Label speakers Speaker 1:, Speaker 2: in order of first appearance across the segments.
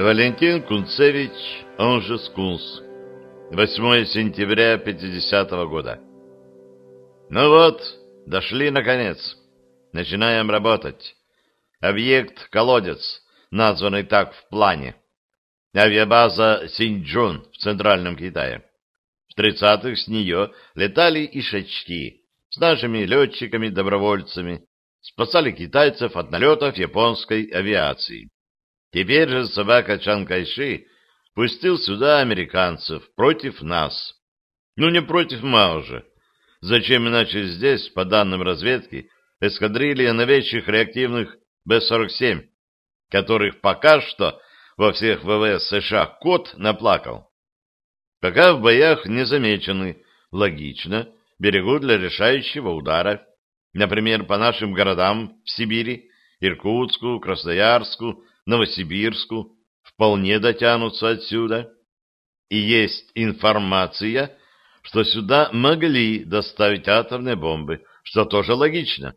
Speaker 1: Валентин Кунцевич, он же Скунс. 8 сентября 50 -го года. Ну вот, дошли наконец. Начинаем работать. Объект «Колодец», названный так в плане. Авиабаза Синьчжун в Центральном Китае. В 30-х с нее летали ишачки с нашими летчиками-добровольцами, спасали китайцев от налетов японской авиации. Теперь же собака Чан Кайши пустил сюда американцев против нас. Ну, не против Мао же. Зачем иначе здесь, по данным разведки, эскадрилья новейших реактивных Б-47, которых пока что во всех ВВС США кот наплакал. Пока в боях не замечены, логично, берегут для решающего удара. Например, по нашим городам в Сибири, Иркутску, Красноярску, Новосибирску вполне дотянутся отсюда. И есть информация, что сюда могли доставить атомные бомбы, что тоже логично.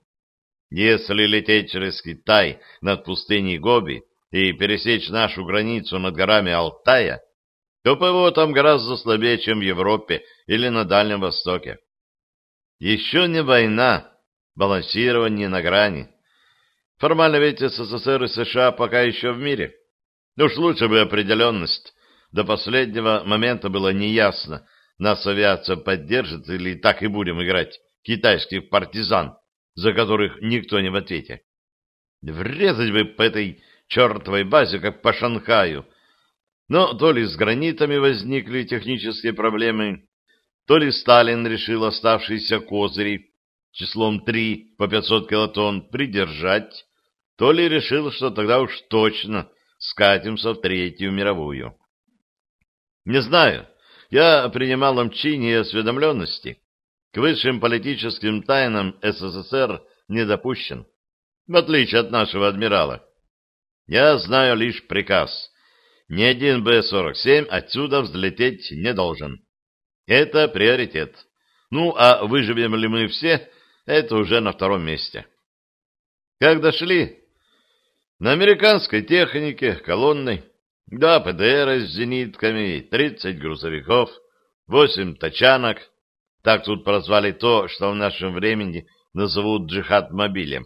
Speaker 1: Если лететь через Китай над пустыней Гоби и пересечь нашу границу над горами Алтая, то ПВО там гораздо слабее, чем в Европе или на Дальнем Востоке. Еще не война, балансирование на грани. Формально ведь СССР и США пока еще в мире. Уж лучше бы определенность. До последнего момента было неясно, нас авиация поддержит или так и будем играть китайских партизан, за которых никто не в ответе. Врезать бы по этой чертовой базе, как по Шанхаю. Но то ли с гранитами возникли технические проблемы, то ли Сталин решил оставшиеся козыри числом 3 по 500 килотонн придержать, то ли решил, что тогда уж точно скатимся в Третью мировую. Не знаю, я при немалом чине осведомленности к высшим политическим тайнам СССР не допущен, в отличие от нашего адмирала. Я знаю лишь приказ. Ни один Б-47 отсюда взлететь не должен. Это приоритет. Ну, а выживем ли мы все, это уже на втором месте. Как дошли? На американской технике, колонной, два ПДР с зенитками, 30 грузовиков, 8 тачанок. Так тут прозвали то, что в нашем времени назовут джихад-мобилем.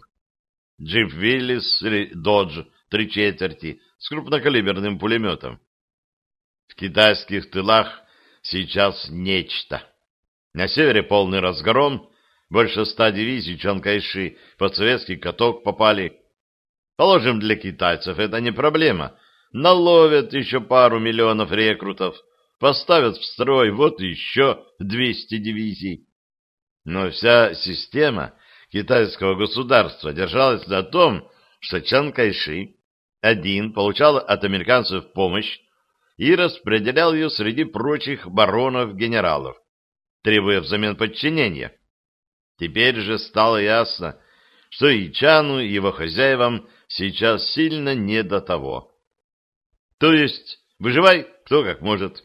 Speaker 1: Джип Виллис или Додж три четверти с крупнокалиберным пулеметом. В китайских тылах сейчас нечто. На севере полный разгром, больше ста дивизий Чанкайши под советский каток попали. Положим, для китайцев это не проблема. Наловят еще пару миллионов рекрутов, поставят в строй вот еще 200 дивизий. Но вся система китайского государства держалась на том, что Чан Кайши один получал от американцев помощь, и распределял ее среди прочих баронов-генералов, требуя взамен подчинения. Теперь же стало ясно, что и Чану, и его хозяевам сейчас сильно не до того. То есть выживай кто как может.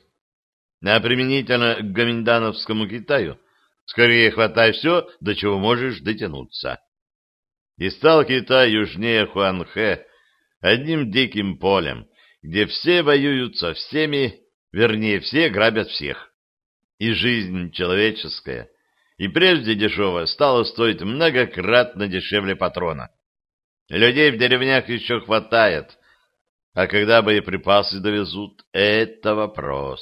Speaker 1: А применительно к гоминдановскому Китаю скорее хватай все, до чего можешь дотянуться. И стал Китай южнее Хуанхэ одним диким полем, где все воюют со всеми, вернее, все грабят всех. И жизнь человеческая, и прежде дешевая, стала стоить многократно дешевле патрона. Людей в деревнях еще хватает, а когда боеприпасы довезут, это вопрос.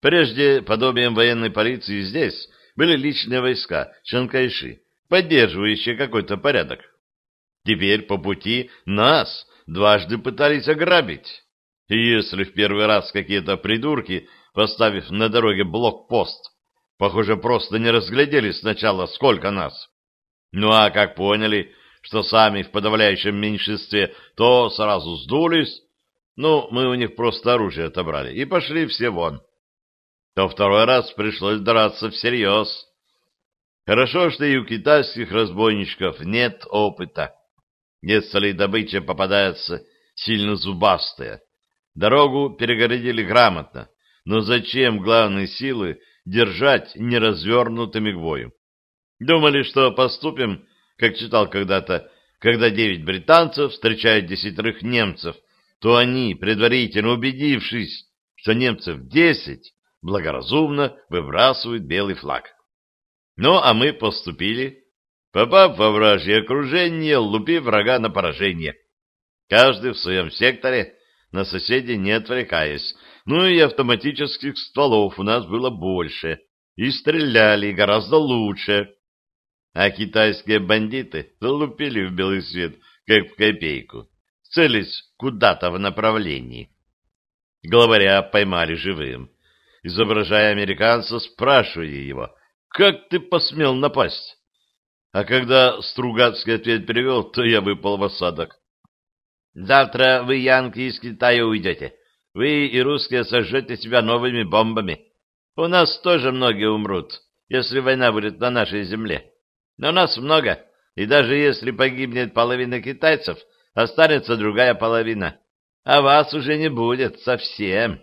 Speaker 1: Прежде подобием военной полиции здесь были личные войска Чанкайши, поддерживающие какой-то порядок. Теперь по пути нас дважды пытались ограбить. И если в первый раз какие-то придурки, поставив на дороге блокпост, похоже, просто не разглядели сначала, сколько нас. Ну а как поняли, что сами в подавляющем меньшинстве, то сразу сдулись, ну, мы у них просто оружие отобрали и пошли все вон. То второй раз пришлось драться всерьез. Хорошо, что и у китайских разбойничков нет опыта если добыча попадается сильно зубастая. Дорогу перегородили грамотно, но зачем главные силы держать неразвернутыми к бою? Думали, что поступим, как читал когда-то, когда девять британцев встречают десятерых немцев то они, предварительно убедившись, что немцев десять, благоразумно выбрасывают белый флаг. Ну, а мы поступили, попав во вражье окружение, лупив врага на поражение. Каждый в своем секторе, на соседей не отвлекаясь. Ну и автоматических стволов у нас было больше, и стреляли гораздо лучше. А китайские бандиты залупили в белый свет, как в копейку, целясь куда-то в направлении. Главаря поймали живым. Изображая американца, спрашивая его, «Как ты посмел напасть?» А когда Стругацкий ответ перевел, то я выпал в осадок. «Завтра вы, янки, из Китая уйдете. Вы и русские сожжете себя новыми бомбами. У нас тоже многие умрут, если война будет на нашей земле. Но нас много, и даже если погибнет половина китайцев, останется другая половина. А вас уже не будет совсем.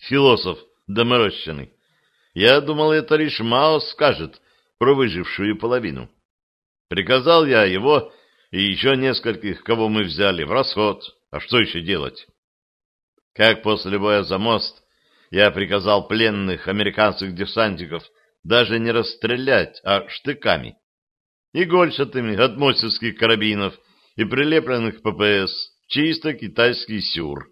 Speaker 1: Философ доморощенный. Я думал, это лишь Мао скажет про выжившую половину. Приказал я его и еще нескольких, кого мы взяли, в расход. А что еще делать? Как после боя за мост я приказал пленных американских десантников даже не расстрелять, а штыками. Игольчатыми от мостерских карабинов и прилепленных ППС чисто китайский сюр.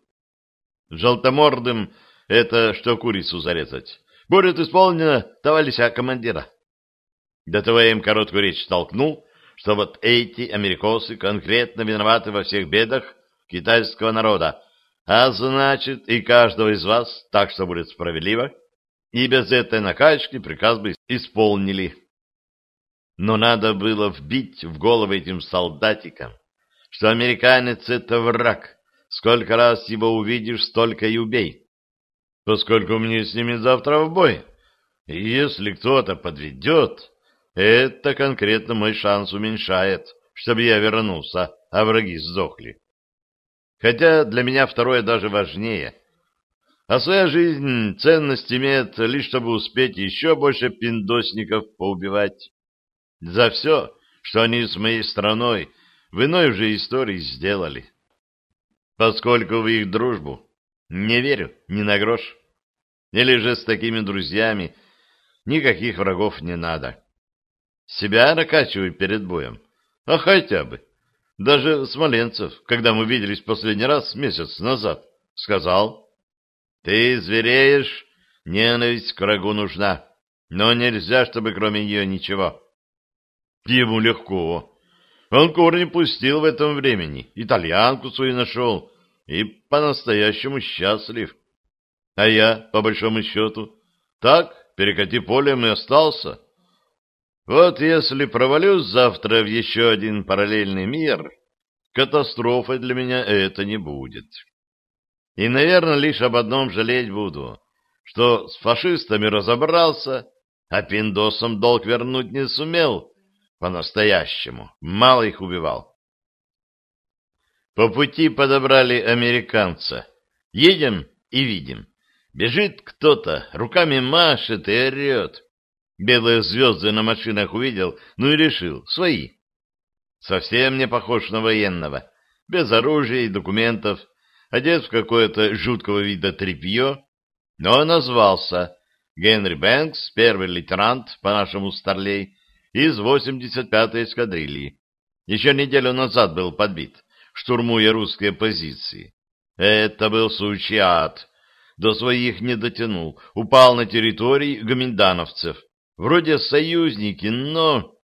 Speaker 1: Желтомордым это что курицу зарезать. Будет исполнено, товарища командира. До того я им короткую речь толкнул, что вот эти америкосы конкретно виноваты во всех бедах китайского народа, а значит, и каждого из вас, так что будет справедливо, и без этой накачки приказ бы исполнили. Но надо было вбить в голову этим солдатикам, что американец — это враг. Сколько раз его увидишь, столько и убей. Поскольку мне с ними завтра в бой. И если кто-то подведет, это конкретно мой шанс уменьшает, чтобы я вернулся, а враги сдохли. Хотя для меня второе даже важнее. А своя жизнь ценность имеет лишь, чтобы успеть еще больше пиндосников поубивать. За все, что они с моей страной в иной же истории сделали. Поскольку в их дружбу не верю ни на грош. Или же с такими друзьями никаких врагов не надо. Себя накачиваю перед боем. А хотя бы. Даже Смоленцев, когда мы виделись последний раз месяц назад, сказал, «Ты звереешь, ненависть к врагу нужна, но нельзя, чтобы кроме нее ничего». Ему легко. Он корни пустил в этом времени, итальянку свою нашел и по-настоящему счастлив. А я, по большому счету, так, перекати полем и остался. Вот если провалюсь завтра в еще один параллельный мир, катастрофой для меня это не будет. И, наверное, лишь об одном жалеть буду, что с фашистами разобрался, а пиндосам долг вернуть не сумел по-настоящему, мало их убивал. По пути подобрали американца. Едем и видим. Бежит кто-то, руками машет и орет. Белые звезды на машинах увидел, ну и решил, свои. Совсем не похож на военного, без оружия и документов, одет в какое-то жуткого вида тряпье, но назвался Генри Бэнкс, первый лейтенант по нашему старлей, из 85-й эскадрильи. Еще неделю назад был подбит, штурмуя русские позиции. Это был сучий ад. До своих не дотянул, упал на территории гоминдановцев. Вроде союзники, но...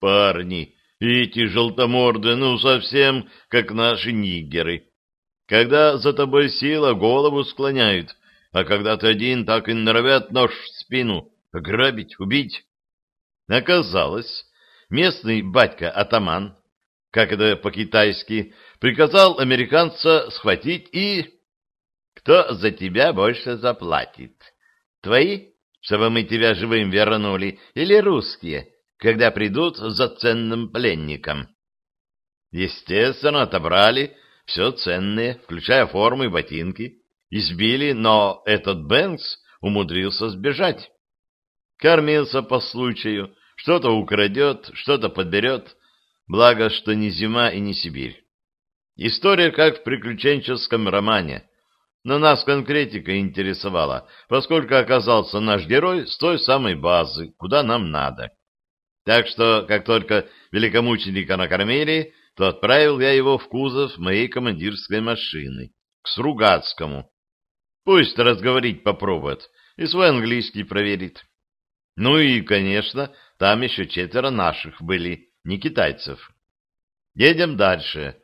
Speaker 1: Парни, эти желтоморды, ну, совсем как наши нигеры. Когда за тобой сила, голову склоняют, а когда ты один, так и норовят нож в спину, ограбить, убить. Оказалось, местный батька-атаман, как это по-китайски, приказал американца схватить и... Кто за тебя больше заплатит? Твои чтобы мы тебя живым вернули, или русские, когда придут за ценным пленником. Естественно, отобрали все ценное, включая формы и ботинки, избили, но этот Бэнкс умудрился сбежать. Кормился по случаю, что-то украдет, что-то подберет, благо, что не зима и не Сибирь. История как в приключенческом романе. Но нас конкретика интересовала, поскольку оказался наш герой с той самой базы, куда нам надо. Так что, как только великомученика накормили, то отправил я его в кузов моей командирской машины, к Сругацкому. Пусть разговорить попробует и свой английский проверит. Ну и, конечно, там еще четверо наших были, не китайцев. Едем дальше.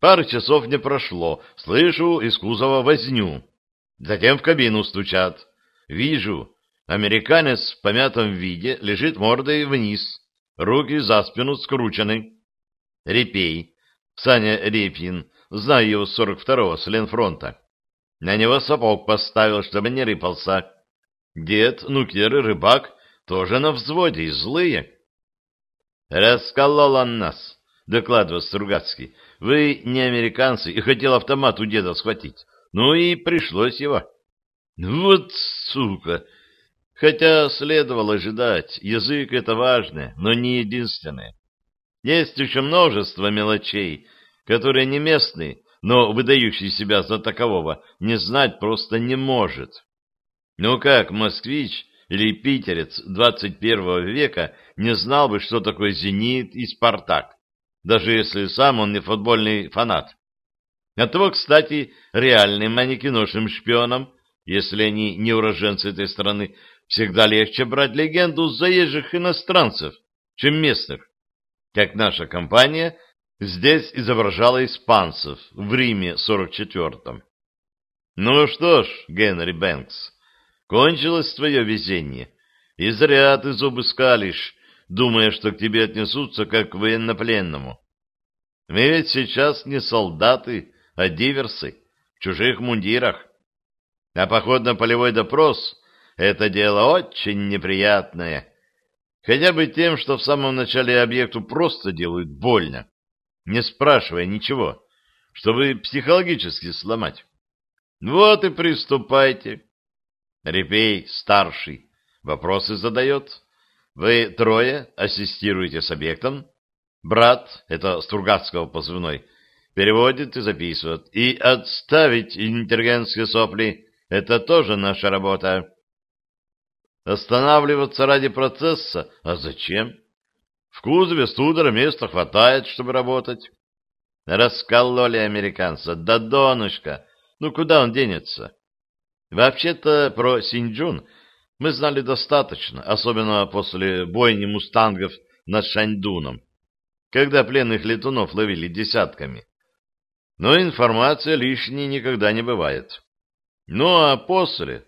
Speaker 1: Пару часов не прошло, слышу из кузова возню. Затем в кабину стучат. Вижу, американец в помятом виде лежит мордой вниз, руки за спину скручены. Репей, Саня Репин, знаю его с 42-го, с Ленфронта. На него сапог поставил, чтобы не рыпался. Дед, нукер и рыбак тоже на взводе и злые. «Расколол он нас», — докладывал Стругацкий. «Вы не американцы и хотел автомат у деда схватить. Ну и пришлось его». «Вот сука!» Хотя следовало ожидать, язык — это важное, но не единственное. Есть еще множество мелочей, которые не местные, но выдающий себя за такового не знать просто не может. Ну как москвич или питерец 21 века не знал бы, что такое «Зенит» и «Спартак», даже если сам он не футбольный фанат. Оттого, кстати, реальным, а шпионам, если они не уроженцы этой страны, всегда легче брать легенду заезжих иностранцев, чем местных как наша компания здесь изображала испанцев в Риме 44-м. Ну что ж, Генри Бэнкс, кончилось твое везение, и зря ты зубы скалишь, думая, что к тебе отнесутся как к военнопленному. Мы ведь сейчас не солдаты, а диверсы в чужих мундирах. А поход на полевой допрос — это дело очень неприятное, Хотя бы тем, что в самом начале объекту просто делают больно, не спрашивая ничего, чтобы психологически сломать. Вот и приступайте. Репей старший вопросы задает. Вы трое ассистируете с объектом. Брат, это Стругацкого позывной, переводит и записывает. И отставить интеллигентские сопли — это тоже наша работа. Останавливаться ради процесса? А зачем? В кузове студера места хватает, чтобы работать. Раскололи американца. Да донышко! Ну, куда он денется? Вообще-то про Синьчжун мы знали достаточно, особенно после бойни мустангов над Шаньдуном, когда пленных летунов ловили десятками. Но информация лишней никогда не бывает. Ну а после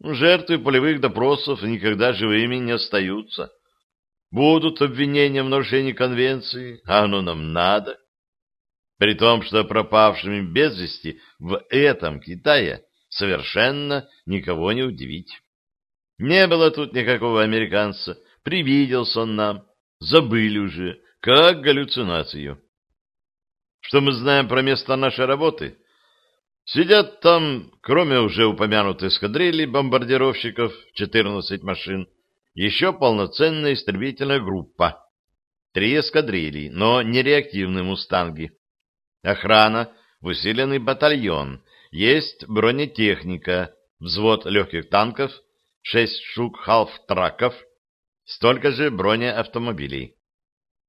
Speaker 1: Жертвы полевых допросов никогда живыми не остаются. Будут обвинения в нарушении конвенции, а оно нам надо. При том, что пропавшими без вести в этом Китае совершенно никого не удивить. Не было тут никакого американца, привиделся он нам, забыли уже, как галлюцинацию. Что мы знаем про место нашей работы? Сидят там, кроме уже упомянутой эскадрильи бомбардировщиков, 14 машин, еще полноценная истребительная группа. Три эскадрильи, но не реактивные «Мустанги». Охрана, усиленный батальон, есть бронетехника, взвод легких танков, шесть штук халф-траков, столько же бронеавтомобилей.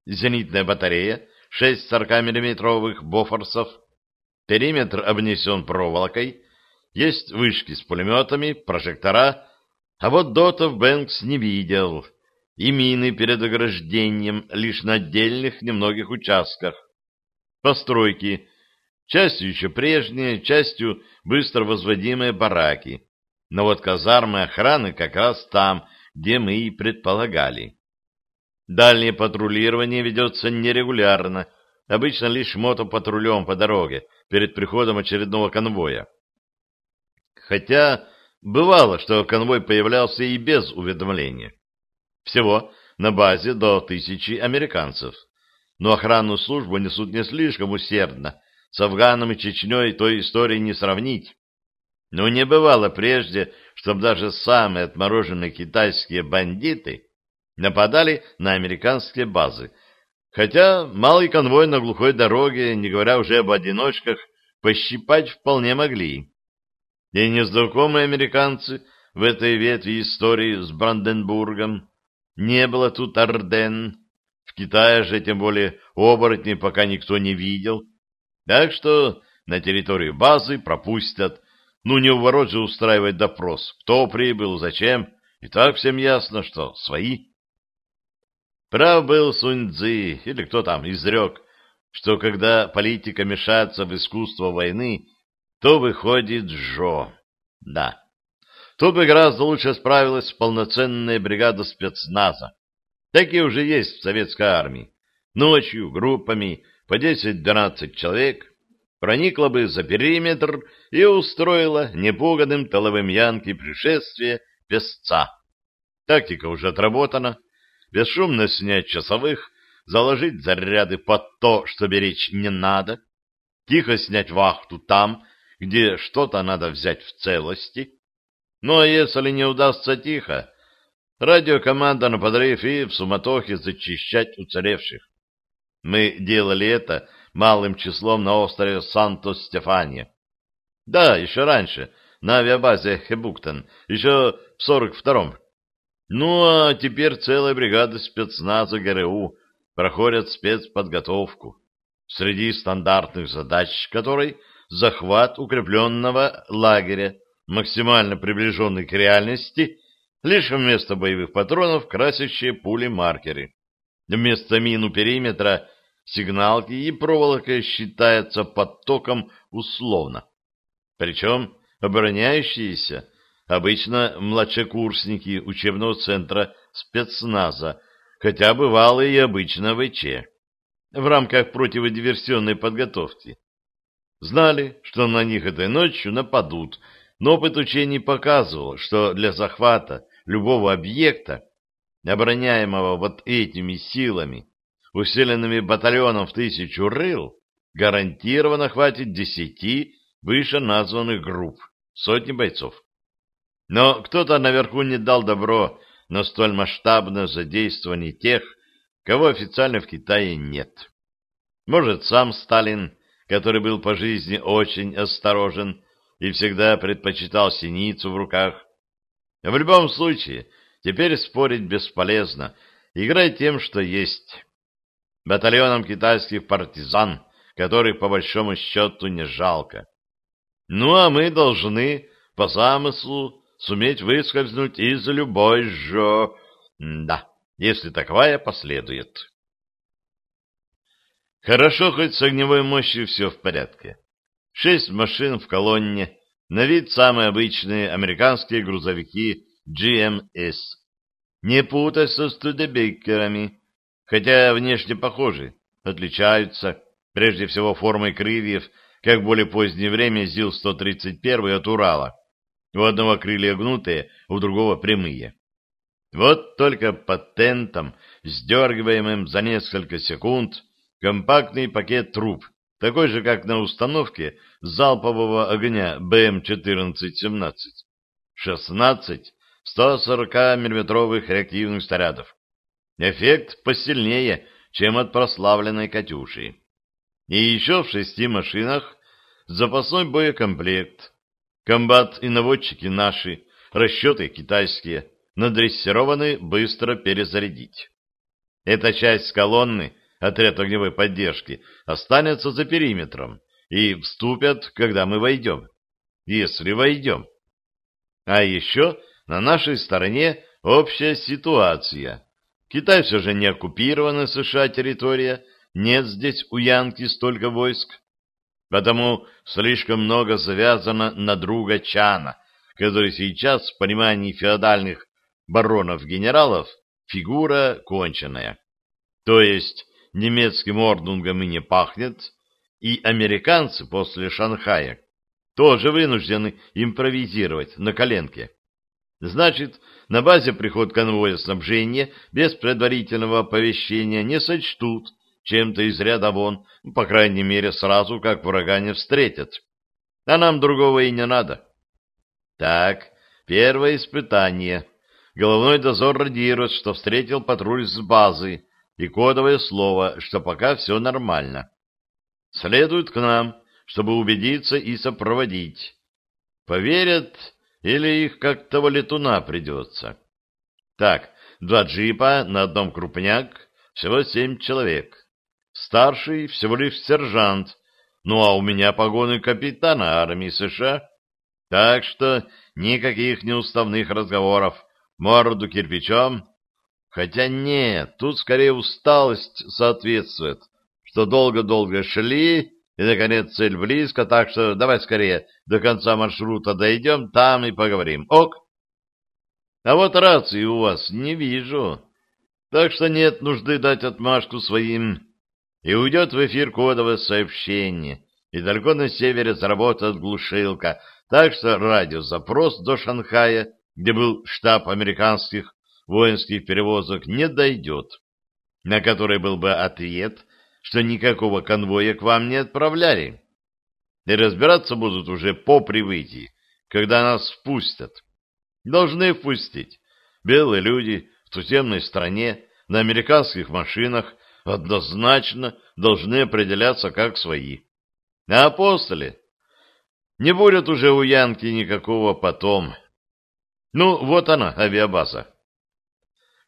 Speaker 1: Зенитная батарея, шесть 40-миллиметровых бофорсов, Периметр обнесен проволокой, есть вышки с пулеметами, прожектора, а вот дотов Бэнкс не видел, и мины перед ограждением лишь на отдельных немногих участках. Постройки, частью еще прежние, частью быстро возводимые бараки. Но вот казармы охраны как раз там, где мы и предполагали. Дальнее патрулирование ведется нерегулярно, обычно лишь мотопатрулем по дороге, перед приходом очередного конвоя. Хотя бывало, что конвой появлялся и без уведомления. Всего на базе до тысячи американцев. Но охранную службу несут не слишком усердно. С Афганом и Чечней той истории не сравнить. Но не бывало прежде, чтобы даже самые отмороженные китайские бандиты нападали на американские базы, Хотя малый конвой на глухой дороге, не говоря уже об одиночках, пощипать вполне могли. И незнакомые американцы в этой ветви истории с Бранденбургом. Не было тут Орден. В Китае же, тем более, оборотней пока никто не видел. Так что на территорию базы пропустят. Ну, не ворот же устраивать допрос. Кто прибыл, зачем. И так всем ясно, что свои. Прав был Сунь Цзи, или кто там, изрек, что когда политика мешается в искусство войны, то выходит Жо. Да. Тут бы гораздо лучше справилась полноценная бригада спецназа. Такие уже есть в советской армии. Ночью группами по 10-12 человек проникла бы за периметр и устроила непуганным толовым янки пришествие песца. Тактика уже отработана. Бесшумно снять часовых, заложить заряды под то, что беречь не надо, тихо снять вахту там, где что-то надо взять в целости. Ну а если не удастся тихо, радиокоманда на подрыв и в суматохе зачищать уцелевших. Мы делали это малым числом на острове Санто-Стефания. Да, еще раньше, на авиабазе Хебуктен, еще в 42-м. Ну, а теперь целая бригада спецназа ГРУ проходят спецподготовку, среди стандартных задач которой захват укрепленного лагеря, максимально приближенный к реальности, лишь вместо боевых патронов красящие пули-маркеры. Вместо мину периметра сигналки и проволока считается подтоком условно. Причем обороняющиеся обычно младшекурсники учебного центра спецназа, хотя бывало и обычно ВЧ, в рамках противодиверсионной подготовки. Знали, что на них этой ночью нападут, но опыт учений показывал, что для захвата любого объекта, обороняемого вот этими силами, усиленными батальоном в тысячу рыл, гарантированно хватит десяти выше названных групп, сотни бойцов. Но кто-то наверху не дал добро на столь масштабное задействование тех, кого официально в Китае нет. Может, сам Сталин, который был по жизни очень осторожен и всегда предпочитал синицу в руках. В любом случае, теперь спорить бесполезно, играй тем, что есть. Батальоном китайских партизан, которых по большому счету не жалко. Ну, а мы должны по замыслу суметь выскользнуть из любой же... Да, если таковая последует. Хорошо, хоть с огневой мощью все в порядке. Шесть машин в колонне, на вид самые обычные американские грузовики GMS. Не путать со студебекерами, хотя внешне похожи, отличаются, прежде всего формой крыльев, как более позднее время ЗИЛ-131 от Урала. У одного крылья гнутые, у другого прямые. Вот только под тентом, сдергиваемым за несколько секунд, компактный пакет труб, такой же, как на установке залпового огня БМ-14-17. 16 140 миллиметровых реактивных снарядов. Эффект посильнее, чем от прославленной «Катюши». И еще в шести машинах запасной боекомплект, Комбат и наводчики наши, расчеты китайские, надрессированы быстро перезарядить. Эта часть колонны, отряд огневой поддержки, останется за периметром и вступят, когда мы войдем. Если войдем. А еще на нашей стороне общая ситуация. Китай все же не оккупированная США территория, нет здесь у Янки столько войск, Потому слишком много завязано на друга Чана, который сейчас в понимании феодальных баронов-генералов фигура конченая. То есть немецким ордунгом и не пахнет, и американцы после Шанхая тоже вынуждены импровизировать на коленке. Значит, на базе приход конвоя снабжения без предварительного оповещения не сочтут чем-то из ряда вон, по крайней мере, сразу как врага не встретят. А нам другого и не надо. Так, первое испытание. Головной дозор радирует, что встретил патруль с базы. и кодовое слово, что пока все нормально. Следуют к нам, чтобы убедиться и сопроводить. Поверят или их как того летуна придется. Так, два джипа на одном крупняк, всего семь человек. Старший всего лишь сержант, ну а у меня погоны капитана армии США. Так что никаких неуставных разговоров, морду кирпичом. Хотя нет, тут скорее усталость соответствует, что долго-долго шли, и, наконец, цель близко, так что давай скорее до конца маршрута дойдем, там и поговорим. Ок? А вот рации у вас не вижу, так что нет нужды дать отмашку своим. И уйдет в эфир кодовое сообщение, и далеко на севере заработает глушилка, так что радиозапрос до Шанхая, где был штаб американских воинских перевозок, не дойдет, на который был бы ответ, что никакого конвоя к вам не отправляли. И разбираться будут уже по прибытии, когда нас впустят. Должны впустить. Белые люди в туземной стране на американских машинах однозначно должны определяться как свои. А после не будет уже у Янки никакого потом. Ну, вот она, авиабаза.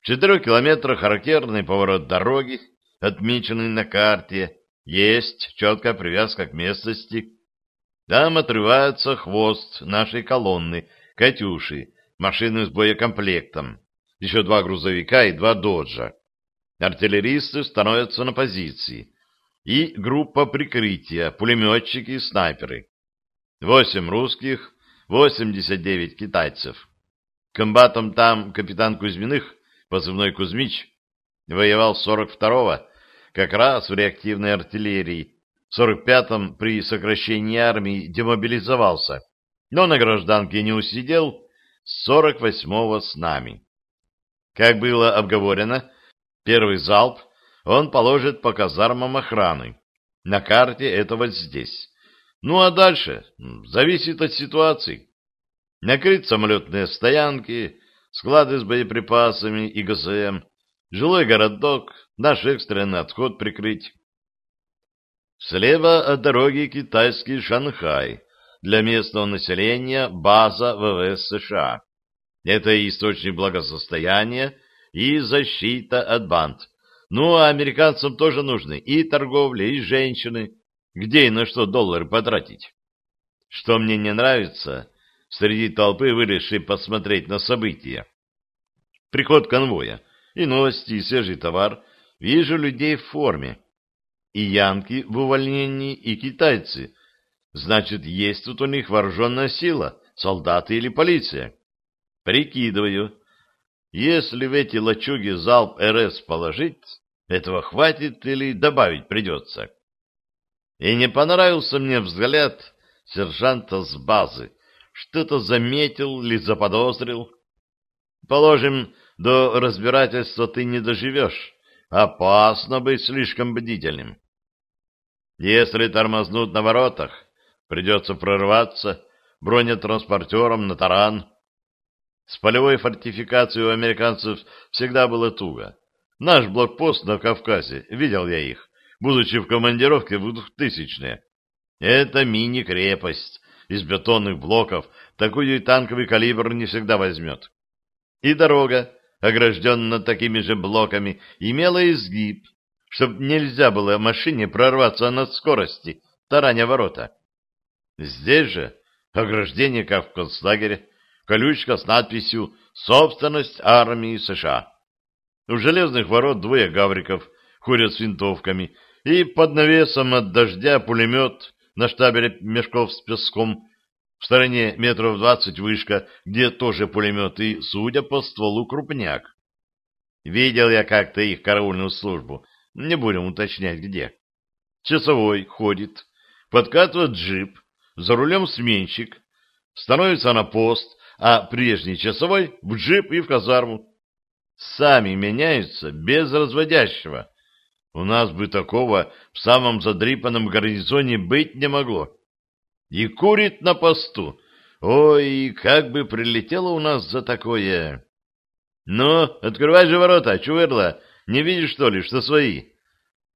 Speaker 1: В четырех километрах характерный поворот дороги, отмеченный на карте, есть четкая привязка к местности. Там отрывается хвост нашей колонны, «Катюши», машины с боекомплектом, еще два грузовика и два «Доджа». Артиллеристы становятся на позиции. И группа прикрытия, пулеметчики и снайперы. Восемь русских, 89 китайцев. Комбатом там капитан Кузьминых, позывной Кузьмич, воевал 42-го, как раз в реактивной артиллерии. В 45-м при сокращении армии демобилизовался, но на гражданке не усидел, с 48-го с нами. Как было обговорено, первый залп он положит по казармам охраны. На карте это вот здесь. Ну а дальше зависит от ситуации. Накрыть самолетные стоянки, склады с боеприпасами и ГСМ, жилой городок, наш экстренный отход прикрыть. Слева от дороги китайский Шанхай, для местного населения база ВВС США. Это источник благосостояния, и защита от банд. Ну, а американцам тоже нужны и торговля, и женщины. Где и на что доллары потратить? Что мне не нравится, среди толпы, вылезшей посмотреть на события. Приход конвоя, и новости, и свежий товар. Вижу людей в форме. И янки в увольнении, и китайцы. Значит, есть тут у них вооруженная сила, солдаты или полиция. Прикидываю. Если в эти лачуги залп РС положить, этого хватит или добавить придется. И не понравился мне взгляд сержанта с базы. Что-то заметил или заподозрил. Положим, до разбирательства ты не доживешь. Опасно быть слишком бдительным. Если тормознут на воротах, придется прорваться бронетранспортером на таран. С полевой фортификацией у американцев всегда было туго. Наш блокпост на Кавказе, видел я их, будучи в командировке в двухтысячные. Это мини-крепость из бетонных блоков, такую и танковый калибр не всегда возьмет. И дорога, огражденная такими же блоками, имела изгиб, чтобы нельзя было машине прорваться на скорости, тараня ворота. Здесь же ограждение, как в концлагере, колючка с надписью «Собственность армии США». У железных ворот двое гавриков ходят с винтовками, и под навесом от дождя пулемет на штабеле мешков с песком, в стороне метров двадцать вышка, где тоже пулемет и, судя по стволу, крупняк. Видел я как-то их караульную службу, не будем уточнять где. Часовой ходит, подкатывает джип, за рулем сменщик, становится на пост, а прежний часовой в джип и в казарму сами меняются без разводящего. У нас бы такого в самом задрипанном гарнизоне быть не могло. И курит на посту. Ой, как бы прилетело у нас за такое. Ну, открывай же ворота, чувырла, Не видишь, что ли, что свои?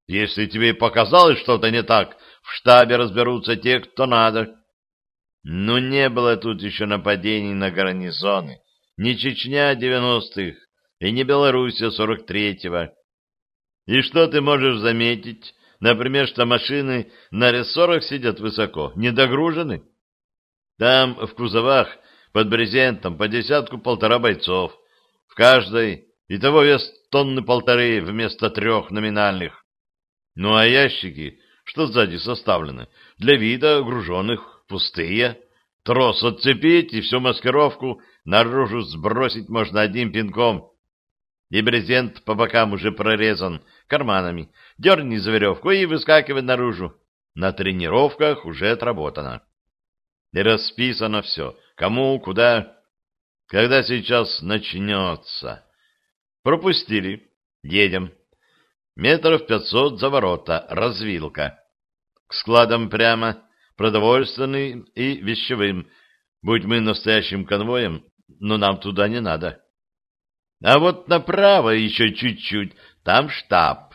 Speaker 1: Если тебе показалось что-то не так, в штабе разберутся те, кто надо. Ну, не было тут еще нападений на гарнизоны. Не Чечня девяностых и не Белоруссия сорок третьего. И что ты можешь заметить? Например, что машины на рессорах сидят высоко, не догружены. Там в кузовах под брезентом по десятку-полтора бойцов. В каждой и того вес тонны полторы вместо трех номинальных. Ну а ящики, что сзади составлены, для вида груженных, пустые. Трос отцепить и всю маскировку наружу сбросить можно одним пинком. И брезент по бокам уже прорезан карманами. Дерни за веревку и выскакивай наружу. На тренировках уже отработано. И расписано все. Кому, куда, когда сейчас начнется. Пропустили. Едем. Метров пятьсот за ворота. Развилка. К складам прямо. Продовольственный и вещевым. Будь мы настоящим конвоем, но нам туда не надо. А вот направо еще чуть-чуть, там штаб.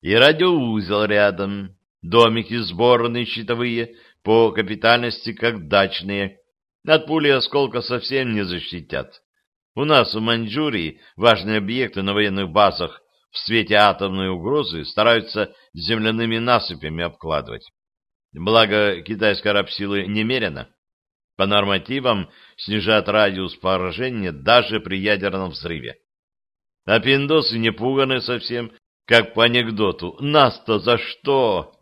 Speaker 1: И радиоузел рядом. Домики сборные щитовые, по капитальности как дачные. От пули осколка совсем не защитят. У нас в Маньчжурии важные объекты на военных базах в свете атомной угрозы стараются земляными насыпями обкладывать. Благо, китайской рабсилы немерено. По нормативам снижает радиус поражения даже при ядерном взрыве. А пиндосы не пуганы совсем, как по анекдоту. Нас-то за что?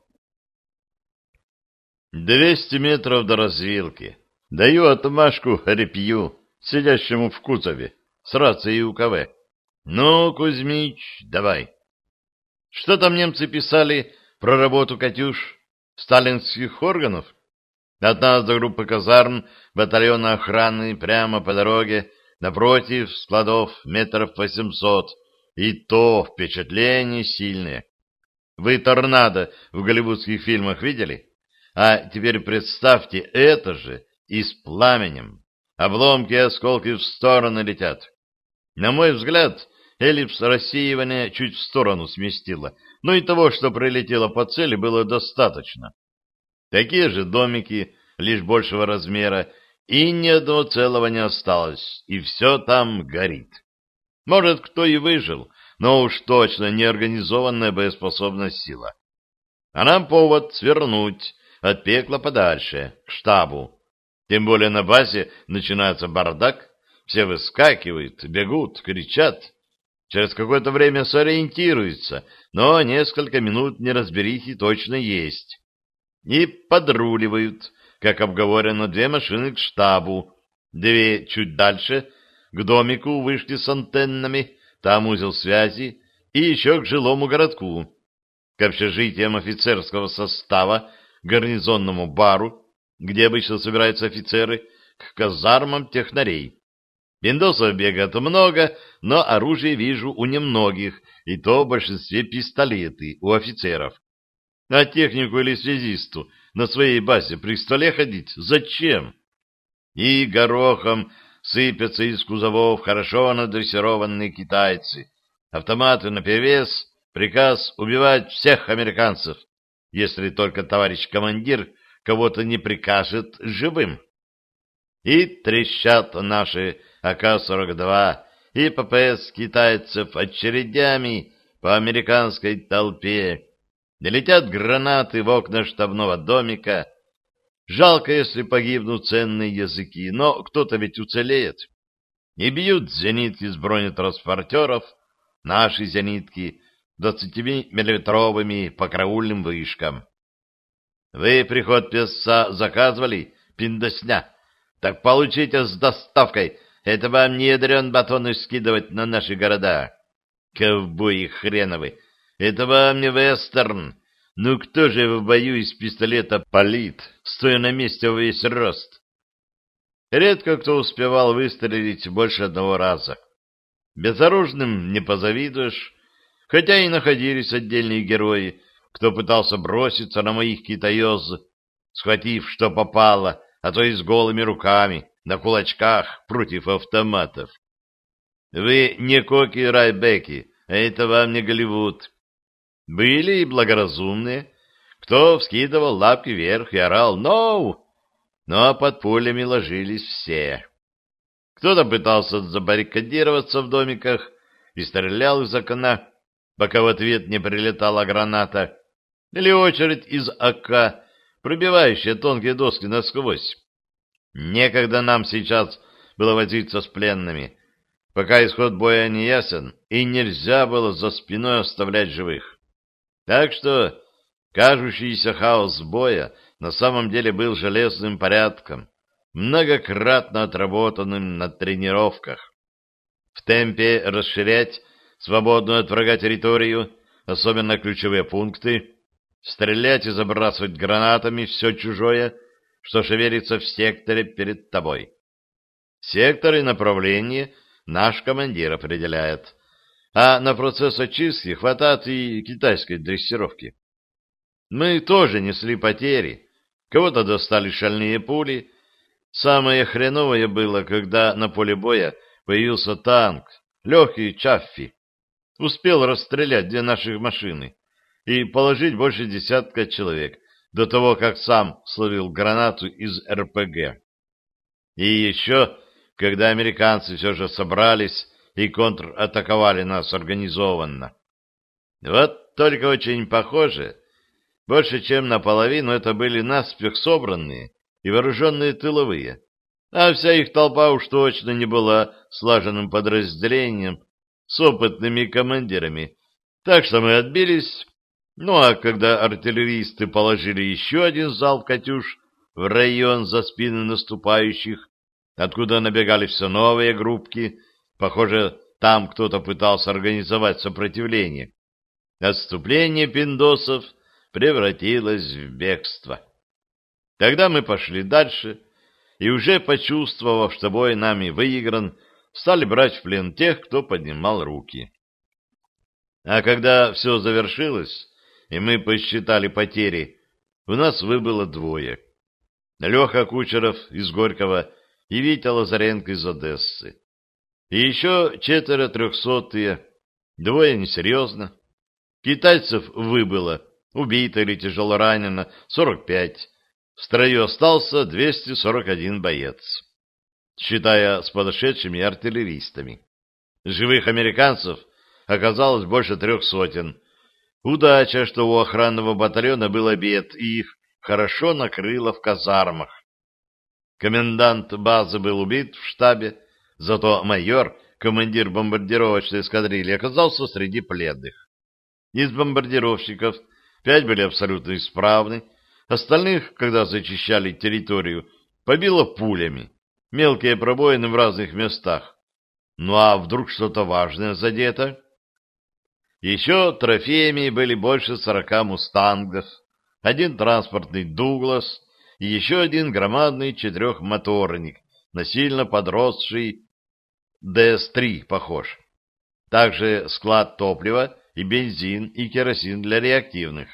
Speaker 1: Двести метров до развилки. Даю отмашку репью, сидящему в кузове, с рацией УКВ. Ну, Кузьмич, давай. Что там немцы писали про работу «Катюш» сталинских органов? Нас до группы казарм батальона охраны прямо по дороге, напротив складов метров восемьсот, и то впечатление сильное. Вы торнадо в голливудских фильмах видели? А теперь представьте это же и с пламенем. Обломки и осколки в стороны летят. На мой взгляд, эллипс рассеивания чуть в сторону сместило, но и того, что прилетело по цели, было достаточно. Такие же домики, лишь большего размера, и ни одного целого не осталось, и все там горит. Может, кто и выжил, но уж точно неорганизованная боеспособность сила. А нам повод свернуть от пекла подальше, к штабу. Тем более на базе начинается бардак, все выскакивают, бегут, кричат. Через какое-то время сориентируются, но несколько минут неразберихи точно есть. И подруливают, как обговорено, две машины к штабу, две чуть дальше, к домику вышли с антеннами, там узел связи, и еще к жилому городку, к общежитиям офицерского состава, гарнизонному бару, где обычно собираются офицеры, к казармам технарей. Пиндосов бегает много, но оружие вижу у немногих, и то в большинстве пистолеты у офицеров. А технику или связисту на своей базе при столе ходить зачем? И горохом сыпятся из кузовов хорошо надрессированные китайцы. Автоматы наперевес, приказ убивать всех американцев, если только товарищ командир кого-то не прикажет живым. И трещат наши АК-42 и ППС китайцев очередями по американской толпе, Летят гранаты в окна штабного домика. Жалко, если погибнут ценные языки, но кто-то ведь уцелеет. И бьют зенитки с бронетранспортеров, наши зенитки, 20-миллиметровыми по караульным вышкам. Вы приход песца заказывали, пиндосня? Так получите с доставкой. Это вам не ядрен батоны скидывать на наши города. Ковбои хреновы! Это вам не вестерн. Ну кто же в бою из пистолета палит, стоя на месте во весь рост? Редко кто успевал выстрелить больше одного раза. Безоружным не позавидуешь, хотя и находились отдельные герои, кто пытался броситься на моих китаёз, схватив что попало, а то и с голыми руками, на кулачках против автоматов. Вы не Коки Райбеки, это вам не Голливуд. Были и благоразумные, кто вскидывал лапки вверх и орал «Ноу!», но под пулями ложились все. Кто-то пытался забаррикадироваться в домиках и стрелял из окна, пока в ответ не прилетала граната, или очередь из АК, пробивающая тонкие доски насквозь. Некогда нам сейчас было возиться с пленными, пока исход боя не ясен, и нельзя было за спиной оставлять живых. Так что кажущийся хаос боя на самом деле был железным порядком, многократно отработанным на тренировках. В темпе расширять свободную от врага территорию, особенно ключевые пункты, стрелять и забрасывать гранатами все чужое, что шевелится в секторе перед тобой. Сектор и направление наш командир определяет, а на процесс очистки хватает и китайской дрессировки. Мы тоже несли потери, кого-то достали шальные пули. Самое хреновое было, когда на поле боя появился танк, легкий Чаффи. Успел расстрелять две наших машины и положить больше десятка человек до того, как сам словил гранату из РПГ. И еще, когда американцы все же собрались и контратаковали нас организованно. Вот только очень похоже, больше чем наполовину это были наспех собранные и вооруженные тыловые, а вся их толпа уж точно не была слаженным подразделением с опытными командирами, так что мы отбились, ну а когда артиллеристы положили еще один залп «Катюш» в район за спины наступающих, откуда набегали все новые группки, похоже, там кто-то пытался организовать сопротивление, отступление пиндосов превратилось в бегство. Тогда мы пошли дальше, и уже почувствовав, что бой нами выигран, стали брать в плен тех, кто поднимал руки. А когда все завершилось, и мы посчитали потери, у нас выбыло двое. Леха Кучеров из Горького и Витя Лазаренко из Одессы. И еще четверо трехсотые, двое несерьезно. Китайцев выбыло, убито или тяжело ранено, 45. В строю остался 241 боец считая с подошедшими артиллеристами. Живых американцев оказалось больше трех сотен. Удача, что у охранного батальона был обед, и их хорошо накрыло в казармах. Комендант базы был убит в штабе, зато майор, командир бомбардировочной эскадрильи, оказался среди пленных. Из бомбардировщиков пять были абсолютно исправны, остальных, когда зачищали территорию, побило пулями мелкие пробоины в разных местах. Ну а вдруг что-то важное задето? Еще трофеями были больше сорока мустангов, один транспортный «Дуглас» и еще один громадный четырехмоторник, насильно подросший ДС-3, похож. Также склад топлива и бензин и керосин для реактивных,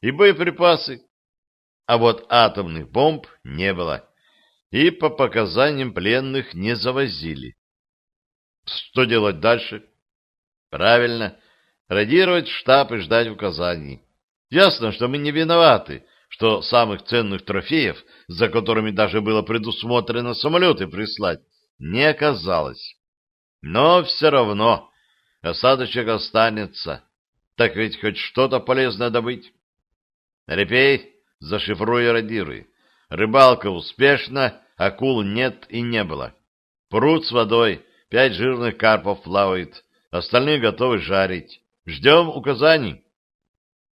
Speaker 1: и боеприпасы. А вот атомных бомб не было и по показаниям пленных не завозили. Что делать дальше? Правильно, радировать штаб и ждать указаний. Ясно, что мы не виноваты, что самых ценных трофеев, за которыми даже было предусмотрено самолеты прислать, не оказалось. Но все равно осадочек останется. Так ведь хоть что-то полезное добыть. Репей, зашифруй и радируй. Рыбалка успешна, акул нет и не было. Пруд с водой, пять жирных карпов плавает, остальные готовы жарить. Ждем указаний.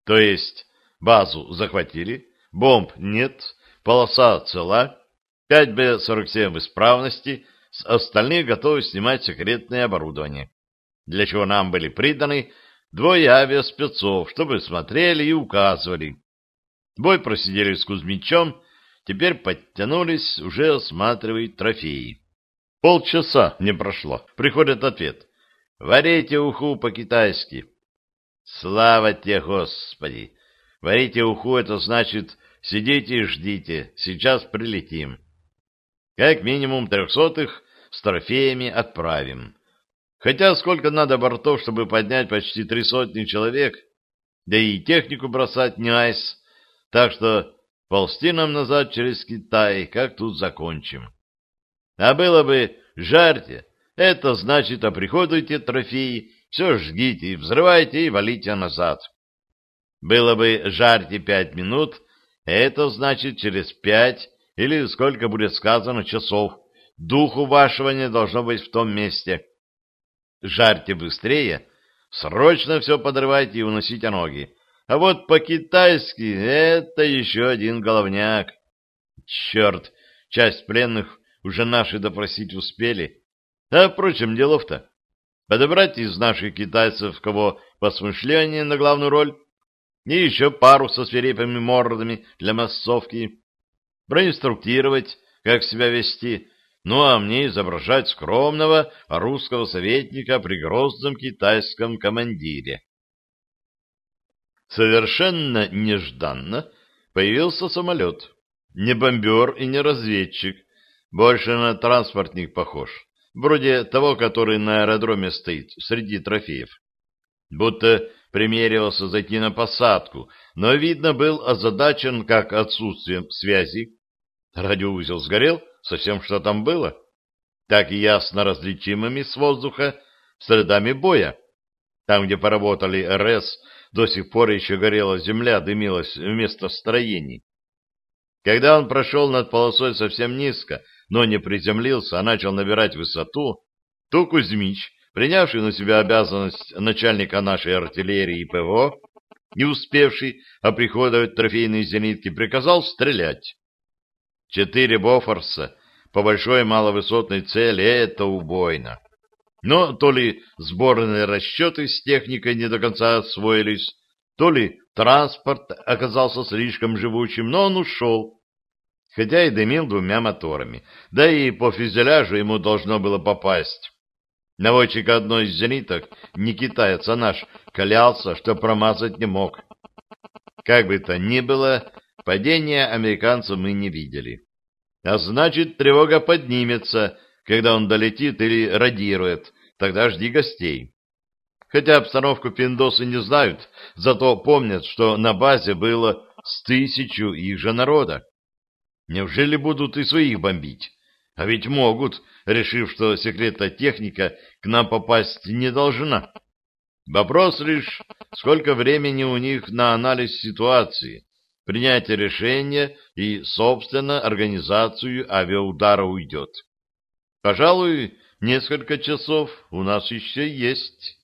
Speaker 1: То есть базу захватили, бомб нет, полоса цела, 5Б-47 в исправности, с остальных готовы снимать секретное оборудование, для чего нам были приданы двое авиаспецов, чтобы смотрели и указывали. Бой просидели с Кузьмичом, теперь подтянулись, уже осматривают трофеи. Полчаса не прошло. Приходит ответ. «Варите уху по-китайски». Слава тебе, Господи! Варите уху — это значит сидите и ждите, сейчас прилетим. Как минимум трехсотых с трофеями отправим. Хотя сколько надо бортов, чтобы поднять почти три сотни человек, да и технику бросать не айс, так что ползти нам назад через Китай, как тут закончим. А было бы «жарьте», это значит оприходуйте трофеи, все жгите, взрывайте и валите назад. Было бы «жарьте пять минут», это значит через пять или сколько будет сказано часов. Духу вашего не должно быть в том месте. Жарьте быстрее, срочно все подрывайте и уносите ноги. А вот по-китайски это еще один головняк. Черт, часть пленных уже наши допросить успели. А, впрочем, делов-то. Подобрать из наших китайцев кого посмышленнее на главную роль и еще пару со свирепыми мордами для массовки, проинструктировать, как себя вести, ну а мне изображать скромного русского советника при грозном китайском командире. Совершенно нежданно появился самолет. Не бомбер и не разведчик, больше на транспортник похож, вроде того, который на аэродроме стоит, среди трофеев. Будто примеривался зайти на посадку, но, видно, был озадачен как отсутствием связи. Радиоузел сгорел, совсем что там было, так и ясно различимыми с воздуха следами боя. Там, где поработали РС, до сих пор еще горела земля, дымилась вместо строений. Когда он прошел над полосой совсем низко, но не приземлился, а начал набирать высоту, то Кузьмич принявший на себя обязанность начальника нашей артиллерии и ПВО, не успевший оприходовать трофейные зенитки, приказал стрелять. Четыре Бофорса по большой маловысотной цели — это убойно. Но то ли сборные расчеты с техникой не до конца освоились, то ли транспорт оказался слишком живучим, но он ушел, хотя и дымил двумя моторами, да и по фюзеляжу ему должно было попасть. Наводчик одной из зениток, не китаец, а наш, клялся, что промазать не мог. Как бы то ни было, падения американцев мы не видели. А значит, тревога поднимется, когда он долетит или радирует, тогда жди гостей. Хотя обстановку пиндосы не знают, зато помнят, что на базе было с тысячу их же народа. Неужели будут и своих бомбить? А ведь могут, решив, что секретная техника к нам попасть не должна. Вопрос лишь, сколько времени у них на анализ ситуации, принятие решения и, собственно, организацию авиаудара уйдет. Пожалуй, несколько часов у нас еще есть.